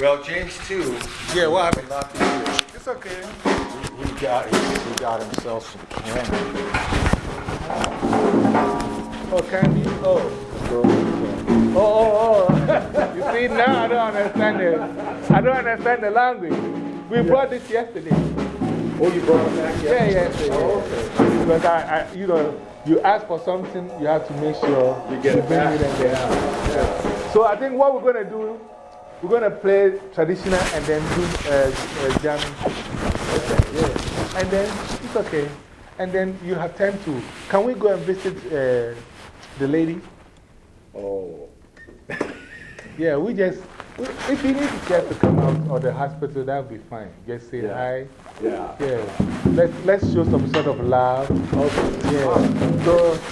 Well, James, too. Yeah, what happened? Not the year. It's okay. He, he, got, he, he got himself some candy. Oh, candy? Oh. Oh, oh, oh. you see, now I don't understand it. I don't understand the language. We brought this yesterday. Oh, you brought it back Yeah, yesterday. Oh, okay. Because I, I, you know, you ask for something, you have to make sure You get it bring back. it in there. Yeah. So I think what we're going to do, we're going to play traditional and then do uh, uh, jamming. Okay, yeah. And then it's okay. And then you have time to. Can we go and visit uh, the lady? Oh. Yeah, we just. we- If you need to just to come out of the hospital, that would be fine. Just say Yeah. hi. Yeah. Yeah. Let's, let's show some sort of love. Okay. Yeah.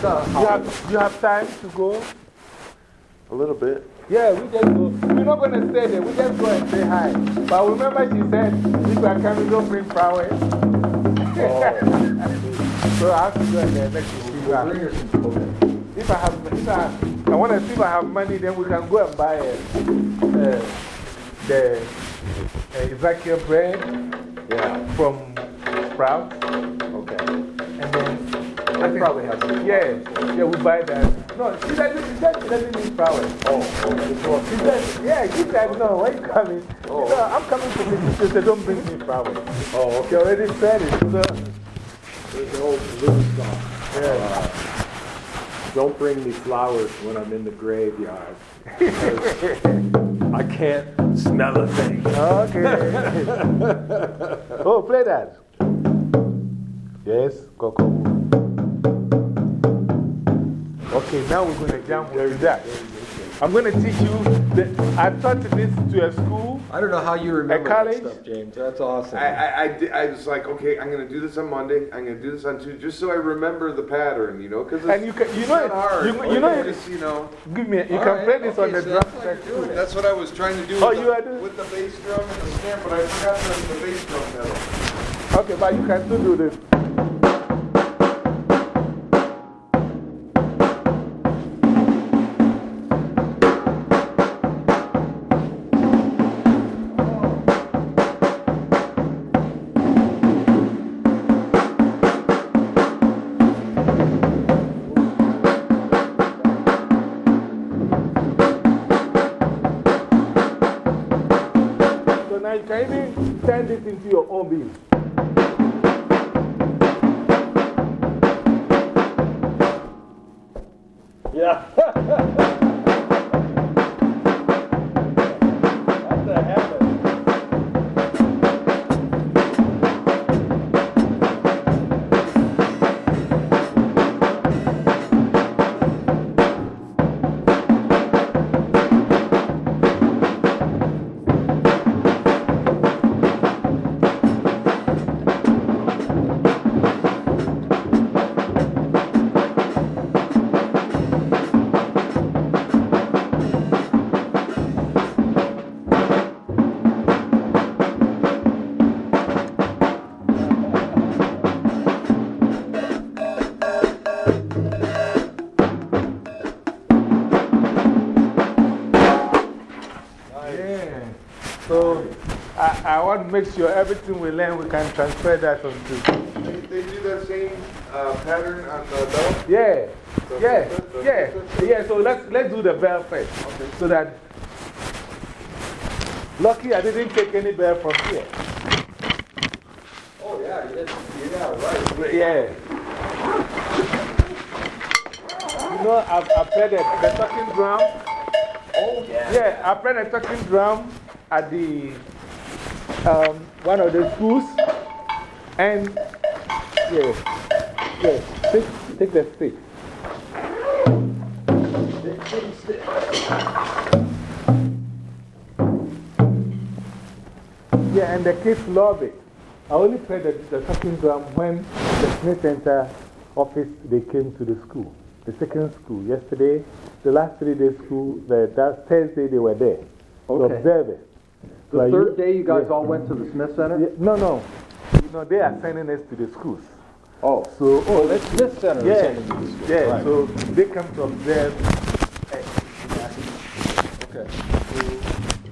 So you have, you have time to go? A little bit. Yeah, we just go. We're not going to stay there. We just go and say hi. But remember, she said, if you are coming, don't bring flowers. so I have to go and then let you see Bring that. her. If I have, if I, I want to see if I have money, then we can go and buy uh, uh, the uh, Ezekiel bread Yeah. from Sprouts. Okay. I probably have some. yeah, yeah, we buy that. No, she doesn't, she said she doesn't need flowers. Oh, oh, this one. She said, yeah, you guys know, where you coming? Oh. No, I'm coming to visit you, so don't bring me flowers. Oh, She okay. already said it. So, There's an old blues song. yeah. Uh, don't bring me flowers when I'm in the graveyard. I can't smell a thing. Okay. oh, play that. Yes, Coco. Okay, now we're going to jump into that. I'm going to teach you. The, I taught this to a school. I don't know how you remember At college? that stuff, James. That's awesome. I, I, I, di- I was like, okay, I'm going to do this on Monday. I'm going to do this on Tuesday, just so I remember the pattern, you know? Because And you can, you know, not hard. you, you know, just, you know. give me, you can right, play this on okay, the drum that's what set you're doing. too. That's what I was trying to do Oh, with, you the, are doing- with the bass drum and the snare, but I forgot the, the bass drum pedal. Okay, but you can still do this. You can even turn this into your own beat. Make sure everything we learn, we can transfer that onto. They, they do that same uh, pattern on the belt? Yeah. Yeah. Yeah. Yeah. So let's, let's do the bell first. So that. Lucky I didn't take any bell from here. Oh, yeah, you did. Yeah, right. Yeah. You know, I, I played the, the talking drum. Oh, yeah. Yeah, I played the talking drum at the um, one of the schools. And, yeah, yeah, take, take the stick. Yeah, and the kids love it. I only played the, the talking drum when the Smith Center office they came to the school. The second school. Yesterday, the last three days school, the, that Thursday they were there to observe it. The Like third day, you guys yeah. all went to the Smith Center? Yeah, no, no. You know, they are sending us to the schools. Oh. So, Oh, the Smith Center is yeah, sending you to school. yeah, Right. so they come to observe. eh, Okay.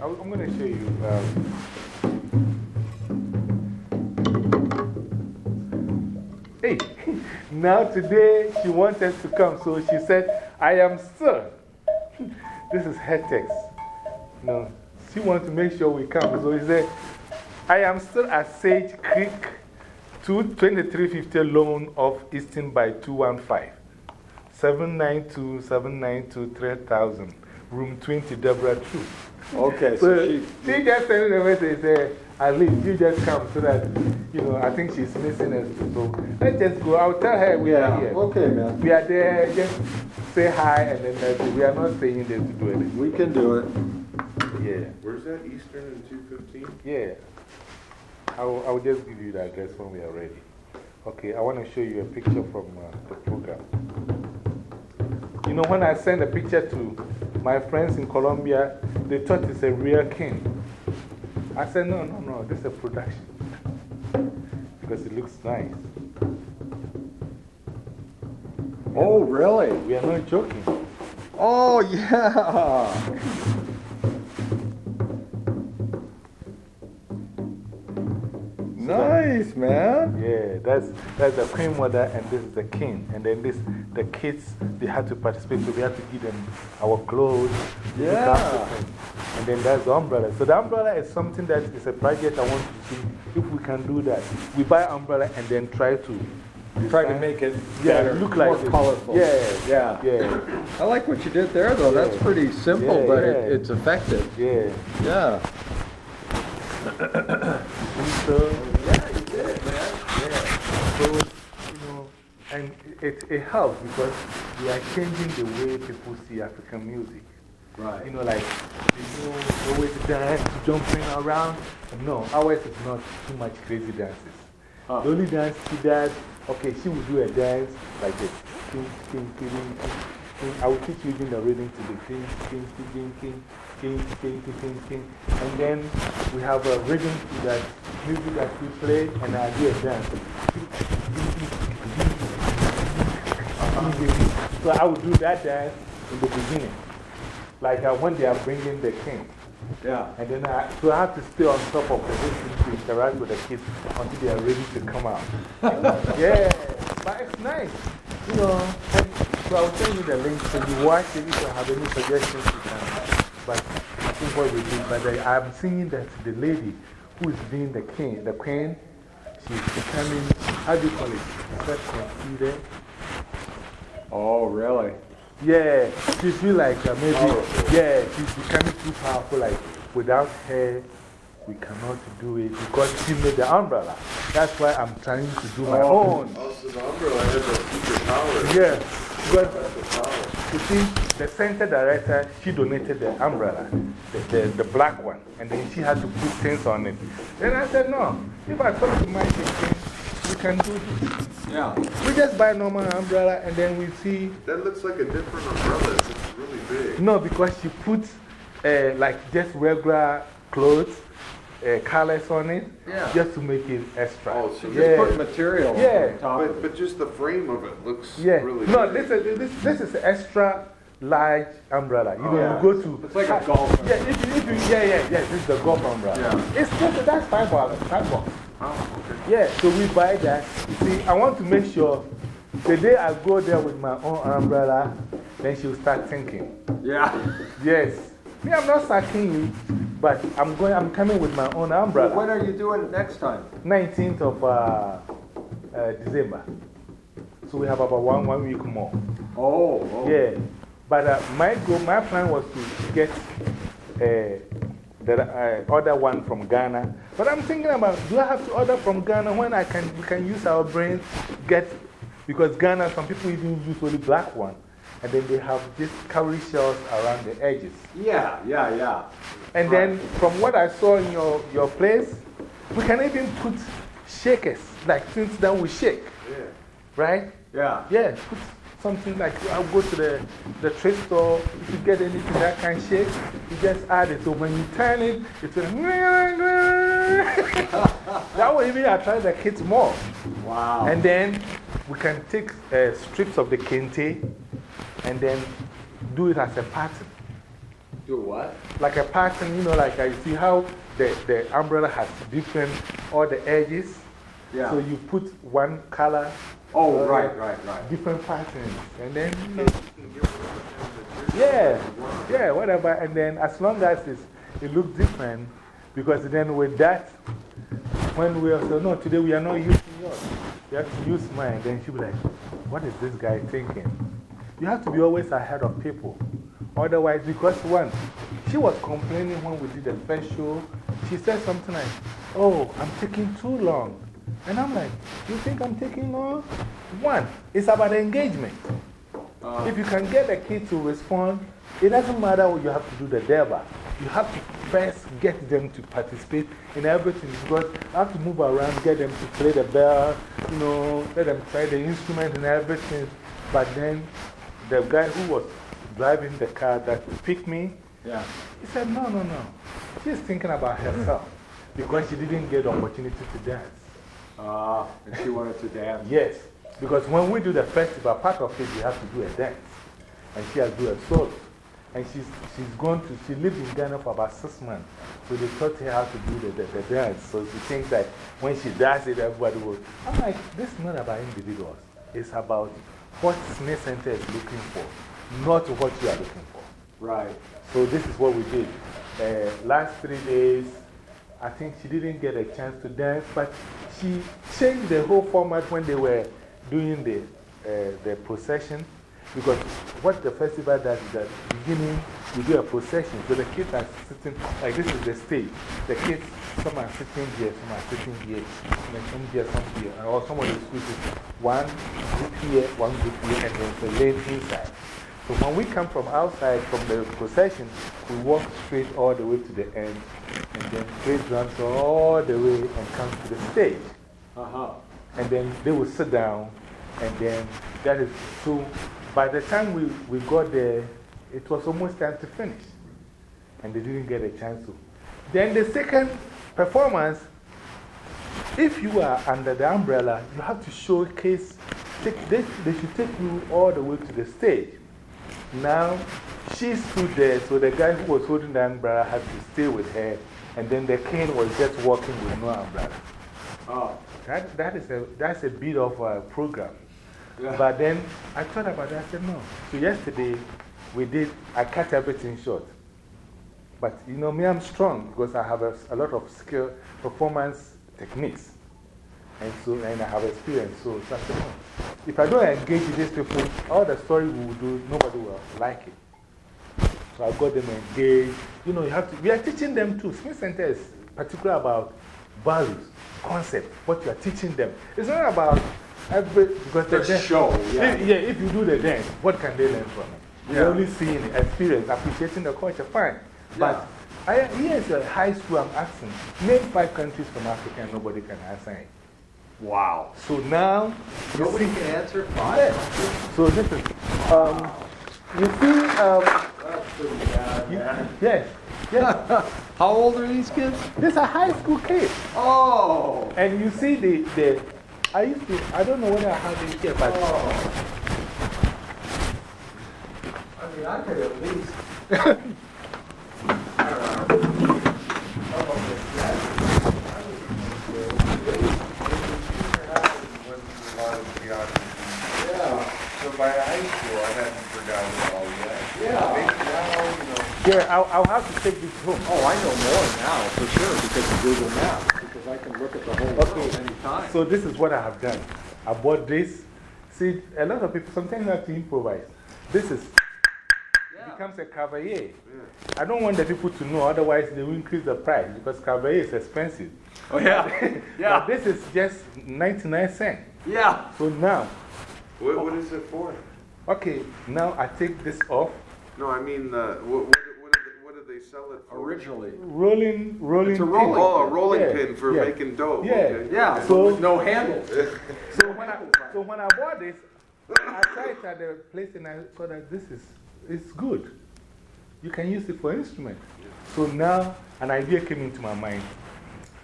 I'm going to show you. Um, hey, now today she wanted to come, so she said, I am still. this is her text. No, she wants to make sure we come. So he said, I am still at Sage Creek, 2350 loan of Eastern by 215. 792 792 3000, room 20, Deborah True. Okay, so, So she. she just sent me a message, say, at least you just come so that, you know, I think she's missing us. So let's just go. I'll tell her we Yeah, are here. okay, man. We are there, just say hi and then that's it. We are not saying this to do anything. We can do it. Yeah, Where's that, Eastern and 215? yeah. I will, I will just give you the address when we are ready. Okay, I want to show you a picture from uh, the program. You know, when I sent a picture to my friends in Colombia, they thought it's a real king. I said, no, no, no, this is a production. Because it looks nice. Oh, really? We are not joking. Oh, yeah. man. Yeah, that's, that's the queen mother and this is the king. And then this, the kids, they had to participate, so we had to give them our clothes. Yeah. And then that's the umbrella. So the umbrella is something that is a project I want to see if we can do that. We buy umbrella and then try to Try to make it yeah, better, look like more this. colorful. Yeah, Yeah. yeah, I like what you did there, though. That's pretty simple, Yeah, but yeah. It, it's effective. yeah. Yeah. So, yeah, it did, man. Yeah. So, you know, and it, it helps because we are changing the way people see African music. Right. You know, like, you know, always dance, jumping around. No, ours is not too much crazy dances. The only dance she does, okay, she will do a dance like this. King, king, king, king, king. I will teach you using the rhythm to the king, king, king, king, king, king, king, king, king. And then we have a rhythm to that music that we play, and I do a dance. So I will do that dance in the beginning. Like uh, when they are bringing the king. Yeah. And then I, so I have to stay on top of the rhythm to interact with the kids until they are ready to come out. yeah, but it's nice. You know, and so I'll send you the link so you watch it. If you have any suggestions, you can. But I think what we did, but I, I'm seeing that the lady who is being the king, the queen, she's becoming, how do you call it? Self conceited. Oh, really? Yeah, she feel like uh, maybe, yeah, she's becoming too powerful. Like, without her, we cannot do it because she made the umbrella. That's why I'm trying to do my own. Also, the umbrella has a secret power. Yeah, because you see, the center director, she donated the umbrella, the, the, the black one, and then she had to put things on it. Then I said, no, if I talk to my thinking, we can do this. Yeah. We just buy normal umbrella and then we see That looks like a different umbrella. It's really big. No, because she puts uh, like just regular clothes, uh, colors on it, Yeah. just to make it extra. Oh, so Just put material Yeah. on top But, but just the frame of it looks yeah. really no, big. this is, this, this is extra large umbrella. You know, yeah. you go to. It's like a golf Yeah, if you, if you, yeah, yeah, yeah, this is the golf umbrella. Yeah. It's just, that's five dollars, five bucks. Oh, okay. Yeah, so we buy that. You see, I want to make sure the day I go there with my own umbrella, then she'll start thinking. Yeah. Yes. Me, I'm not sacking you, but I'm, going, I'm coming with my own umbrella. When are you doing next time? 19th of uh, uh, December. So we have about one, one week more. Oh, oh. Yeah. But uh, my, goal, my plan was to get uh, the uh, other one from Ghana. But I'm thinking about do I have to order from Ghana when I can, we can use our brains? Get, because Ghana, some people even use only black one. And then they have these cowrie shells around the edges. Yeah, yeah, yeah. And then from what I saw in your, your place, we can even put shakers, like things that we shake, Yeah. right? Yeah. Yeah, put something like I'll go to the, the trade store. If you get anything that can shake, you just add it. So when you turn it, it's a. that will even attract the kids more. Wow. And then we can take uh, strips of the kente and then do it as a pattern. Do what? Like a pattern, you know, like I see how the, the umbrella has different, all the edges. Yeah. So you put one color. Oh, right, right, right. Different patterns. And then, yeah, yeah, whatever. And then as long as it's, it looks different, because then with that, when we are also, no, today we are not using yours. You have to use mine. Then she'll be like, what is this guy thinking? You have to be always ahead of people. Otherwise, because one, she was complaining when we did the first show. She said something like, Oh, I'm taking too long. And I'm like, You think I'm taking long? One, it's about engagement. Uh, If you can get a kid to respond, it doesn't matter what you have to do the deba. You have to first get them to participate in everything because I have to move around, get them to play the bell, you know, let them try the instrument and everything. But then the guy who was driving the car that picked me, yeah. he said, No, no, no. She's thinking about herself because she didn't get the opportunity to dance. Uh, and she wanted to dance. Yes, because when we do the festival, part of it, we have to do a dance. And she has to do a solo. And she's, she's going to, she lived in Ghana for about six months. So they taught her how to do the, the, the dance. So she thinks that when she does it, everybody will. I'm like, this is not about individuals. It's about what Smith Center is looking for, not what you are looking for. Right. So this is what we did. Uh, last three days, I think she didn't get a chance to dance, but she changed the whole format when they were doing the, uh, the procession. Because what the festival does is at beginning, we do a procession. So the kids are sitting, like this is the stage. The kids, some are sitting here, some are sitting here, and some here, some here. Or some of the switches, one group here, one group here, and then the lane inside. So when we come from outside from the procession, we walk straight all the way to the end, and then play drums all the way and come to the stage. Uh huh. And then they will sit down, and then that is so. By the time we, we got there, it was almost time to finish, and they didn't get a chance to. Then the second performance, if you are under the umbrella, you have to showcase, take, they, they should take you all the way to the stage. Now, she stood there, so the guy who was holding the umbrella had to stay with her, and then the king was just walking with no umbrella. Oh. That, that is a, that's a bit of a program. Yeah. But then I thought about that, I said, no. So yesterday, we did, I cut everything short. But you know, me, I'm strong because I have a, a lot of skill, performance techniques. And so, and I have experience. So, so I. If I don't engage with these people, all the story we will do, nobody will like it. So I got them engaged. You know, you have to, we are teaching them too. Smith Center is particular about values, concept, what you are teaching them. It's not about every, because the dance- show, yeah. If, yeah, if you do the dance, what can they learn from it? Yeah. They're only seeing the experience, appreciating the culture, fine. But I, here is a high school I'm asking. Name five countries from Africa and nobody can answer it. Wow. So now, Nobody can answer five? So this is, um, you see, um, you- man. yes, yes, How old are these kids? these are high school kids. Oh. And you see the, the I used to, I don't know whether I have it here, but Oh. I mean, I could at least. by high school, I hadn't forgotten it all yet. Yeah. Maybe now, you know. yeah, I'll, I'll have to take this home. Oh, I know more now, for sure, because of Google Maps, because I can look at the whole world Okay. anytime. So this is what I have done. I bought this. See, a lot of people sometimes have to improvise. This is, becomes a cavalier. I don't want the people to know, otherwise they will increase the price because cavalier is expensive. Oh, yeah. But Yeah. this is just 99 cents. Yeah. So now, What, what is it for? okay, now I take this off. No, I mean, uh, what, what, what, did they, what did they sell it for? Originally. Rolling, rolling. It's a pin. rolling Oh, a rolling Yeah, pin for yeah. making dough. Yeah. Okay. Yeah, okay. so with no handles. So when, I, so when I bought this, I tried it at the place and I saw that this is it's good. You can use it for instrument. So now an idea came into my mind.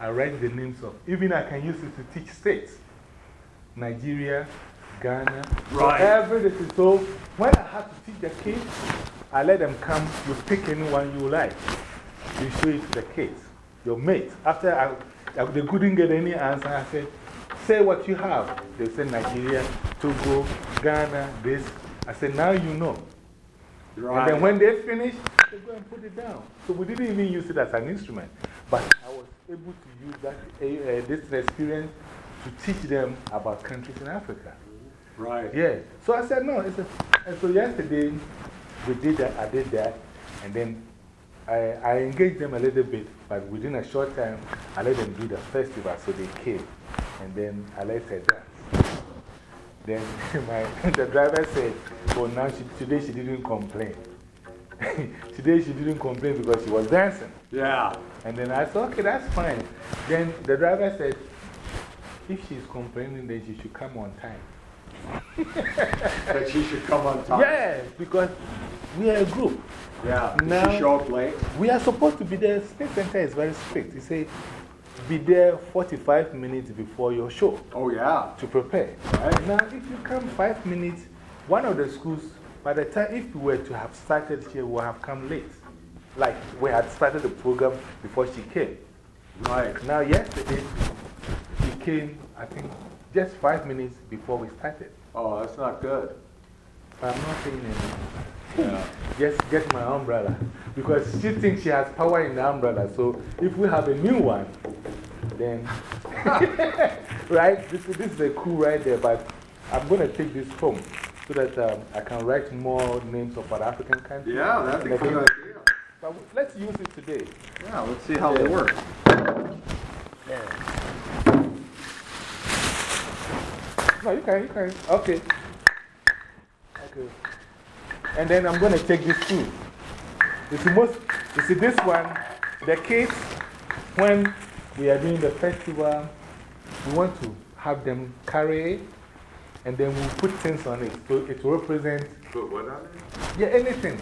I write the names of, even I can use it to teach states. Nigeria, Ghana. So Right. everything. So when I have to teach the kids, I let them come, you pick anyone you like. You show it to the kids, your mates. After I, I, they couldn't get any answer, I said, say what you have. They said Nigeria, Togo, Ghana, this. I said, now you know. Right. And then when they finish, they go and put it down. So we didn't even use it as an instrument. But I was able to use that, uh, this experience to teach them about countries in Africa. Right. Yeah. So I said, no. It's a, and so yesterday, we did that, I did that, and then I, I engaged them a little bit, but within a short time, I let them do the festival, so they came. And then I let her dance. Then my, the driver said, oh, now she, today she didn't complain. today she didn't complain because she was dancing. Yeah. And then I said, okay, that's fine. Then the driver said, if she's complaining, then she should come on time. That she should come on time. Yeah, because we are a group. Yeah. Now- she show up late? We are supposed to be there. Space Center is very strict. He say, be there 45 minutes before your show Oh, yeah. to prepare. Right. Now, if you come five minutes, one of the schools, by the time, if we were to have started here, we would have come late. Like we had started the program before she came. Right. Now, yesterday, she came, I think, just five minutes before we started. Oh, that's not good. I'm not saying anything. Yeah. Just get my umbrella. Because she thinks she has power in the umbrella. So if we have a new one, then. right? This, is- this is a cool right there. But I'm going to take this home so that um, I can write more names of other African countries. Yeah, that'd be a good idea. But let's use it today. Yeah, let's see how they work. No, you can, you can. Okay. Okay. And then I'm going to take this too. You see, most, you see, this one, the kids, when we are doing the festival, we want to have them carry it and then we'll put things on it. So it will represent, Put what on it? yeah, anything.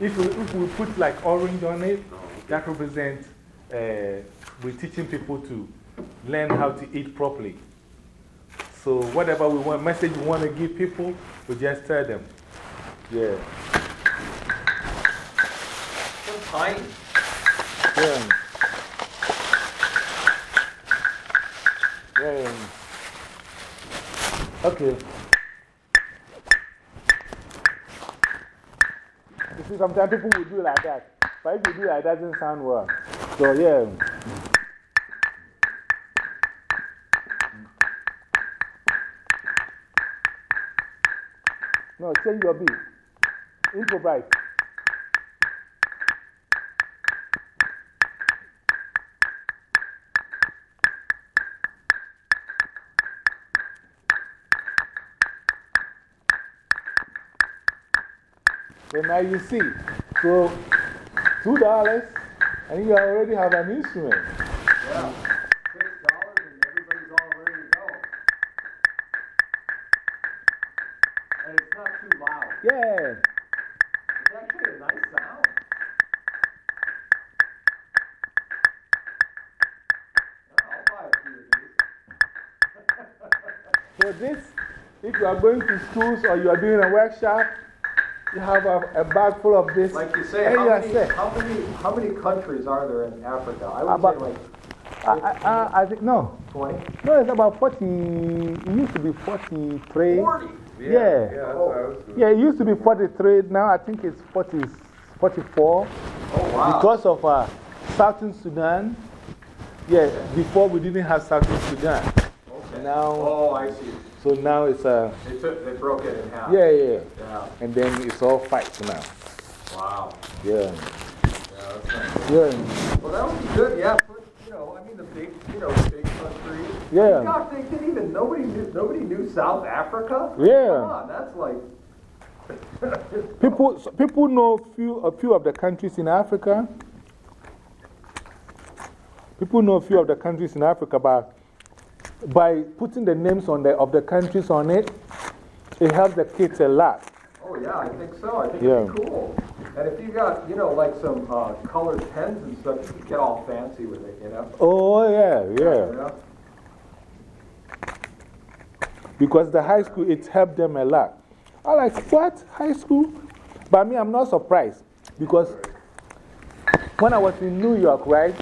If we, if we put like orange on it, that represents uh, we're teaching people to learn how to eat properly. So, whatever we want, message we want to give people, we just tell them. Yeah. Tiny. Yeah. Yeah. Okay. You see, sometimes people will do like that. But if you do that, it doesn't sound well. So, yeah. Change your beat. Improvise. So now you see. So, two dollars, and you already have an instrument. Yeah. It's actually a nice sound. Yeah, I'll buy a few of these. So, this, if you are going to schools or you are doing a workshop, you have a, a bag full of this. Like you say, how yeah, many, say. how many, how many countries are there in Africa? I would About- say like I, I, I, I think, no. 20. No, it's about 40. It used to be 43. 40? Yeah. Yeah, I was. Yeah, it used to be 43. Now I think it's 40, 44. Oh, wow. Because of uh, Southern Sudan. Yeah, before we didn't have Southern Sudan. Okay. Now, Oh, I see. so now it's, uh, They took, they broke it in half. yeah, yeah. Yeah. And then it's all fights now. Wow. Yeah. Yeah, nice. Yeah. Well, that would be good, yeah. For, you know, I mean, the big, you know, big countries. Yeah. They didn't nobody knew, nobody knew South Africa? Yeah. Come on, that's like. People, people know few, a few of the countries in Africa. People know a few of the countries in Africa, but by putting the names on the, of the countries on it, it helps the kids a lot. Oh, yeah, I think so. I think Yeah. it'd be cool. And if you got, you know, like some uh, colored pens and stuff, you could get all fancy with it, you know? Oh, yeah, yeah. Yeah. Because the high school, it helped them a lot. I like, what? High school? But me, I'm not surprised because when I was in New York, right?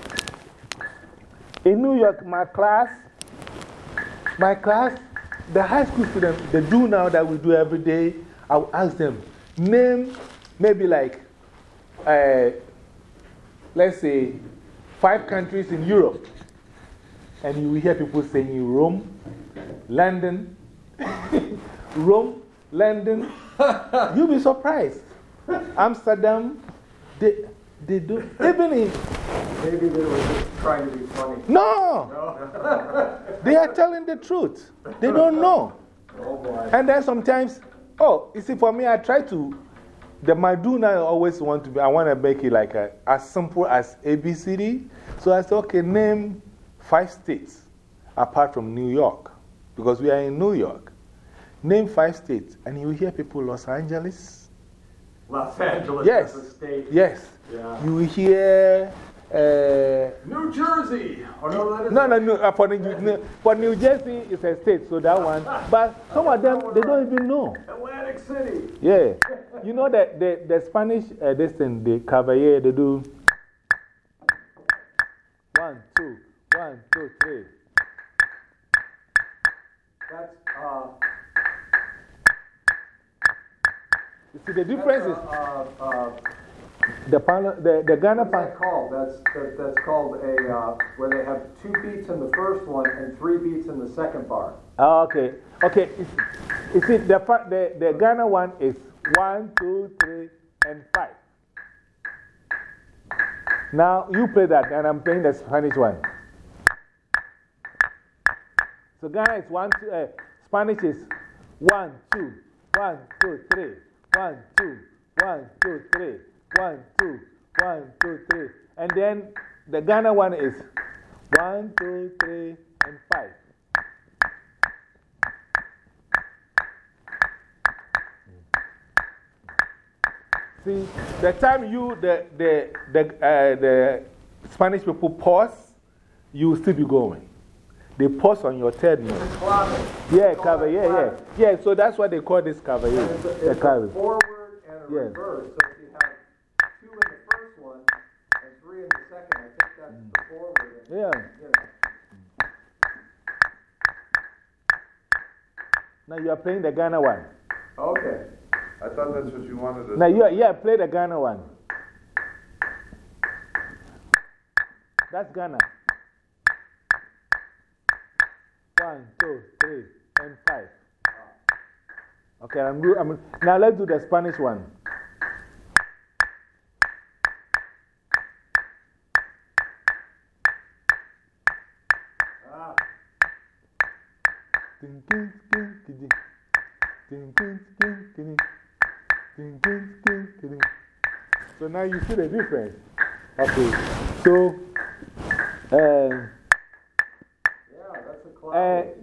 In New York, my class, my class, the high school students, they do now that we do every day. I'll ask them, name maybe like, uh, let's say, five countries in Europe. And you will hear people saying Rome, London, Rome, London. You'll be surprised. Amsterdam, they, they do, even in, Maybe they were just trying to be funny. no, no. they are telling the truth. They don't know. Oh boy. And then sometimes, oh, you see, for me, I try to, the Maduna I always want to be, I want to make it like a, as simple as ABCD. So I said, okay, name five states apart from New York, because we are in New York. Name five states, and you hear people Los Angeles. Los Angeles Yes. is a state. Yes. Yeah. You hear. Uh, New Jersey. Oh, no, no, no, no. uh, For New, for New Jersey, it's a state, so that one. But some of them, they don't even know. Atlantic City. Yeah. You know that the, the Spanish, uh, this thing, the Cavalier, they do one, two, one, two, three. That's, uh, You see, the difference is uh, uh, the, pan, the, the Ghana pan. that called? That's, that, that's called a, uh, where they have two beats in the first one and three beats in the second bar. Oh, okay. Okay. You see, the, the, the Ghana one is one, two, three, and five. Now you play that, and I'm playing the Spanish one. So Ghana is one, two, uh, Spanish is one, two, one, two, three, one, two, one, two, three, one, two, one, two, three. And then the Ghana one is one, two, three, and five. See, the time you, the, the, the, uh, the Spanish people pause, you will still be going. They pause on your third note. Yeah, cover, yeah, yeah. Yeah, so that's what they call this cover, yeah. It's a, it's a cover. forward and a Yes. reverse. So if you have two in the first one and three in the second, I think that's the mm. forward. And, Yeah. you know, mm. Now you are playing the Ghana one. okay. I thought that's what you wanted to Now you are, yeah, play the Ghana one. That's Ghana. Okay, I'm, I'm, now let's do the Spanish one. So now you see the difference. Okay, so uh,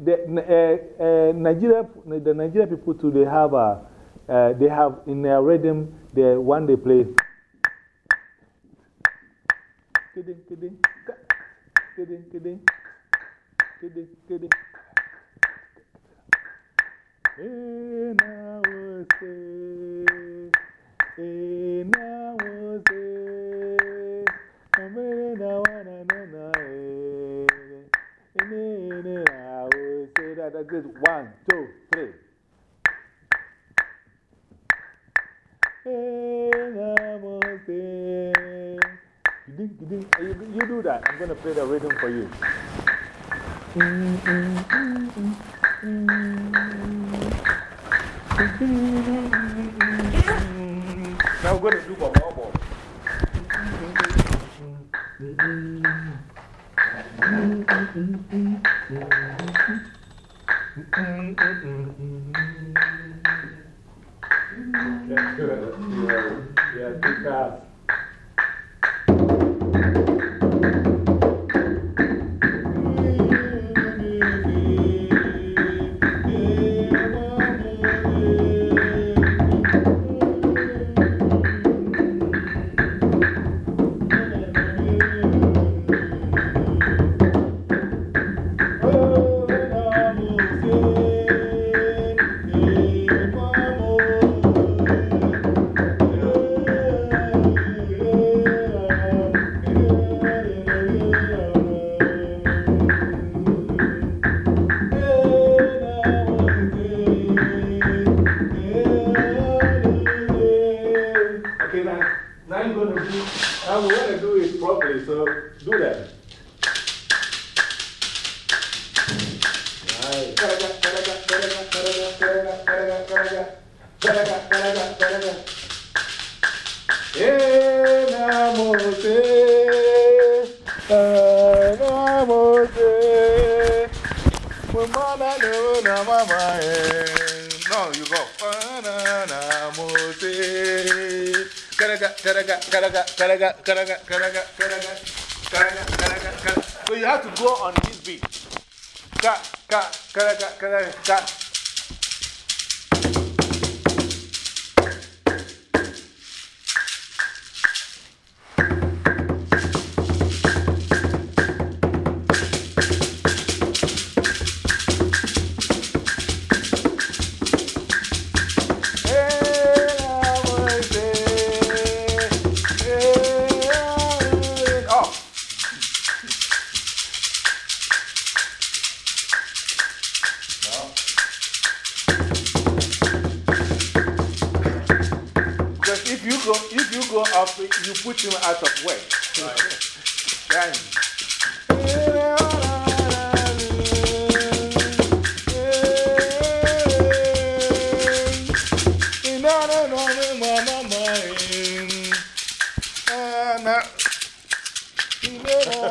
the uh, uh, Nigeria, the Nigeria people too, they have, a, uh, they have in their rhythm, the one they play. Kidding, kidding, kidding, kidding, kidding, kidding. And I'm that. That's it. One, two, three. You, do that. I'm going to play the rhythm for you. Now we're going to do a Yeah, too fast. Do that. No, you go. So you have to go on this beat. Ka, ka, ka, ka, ka, ka.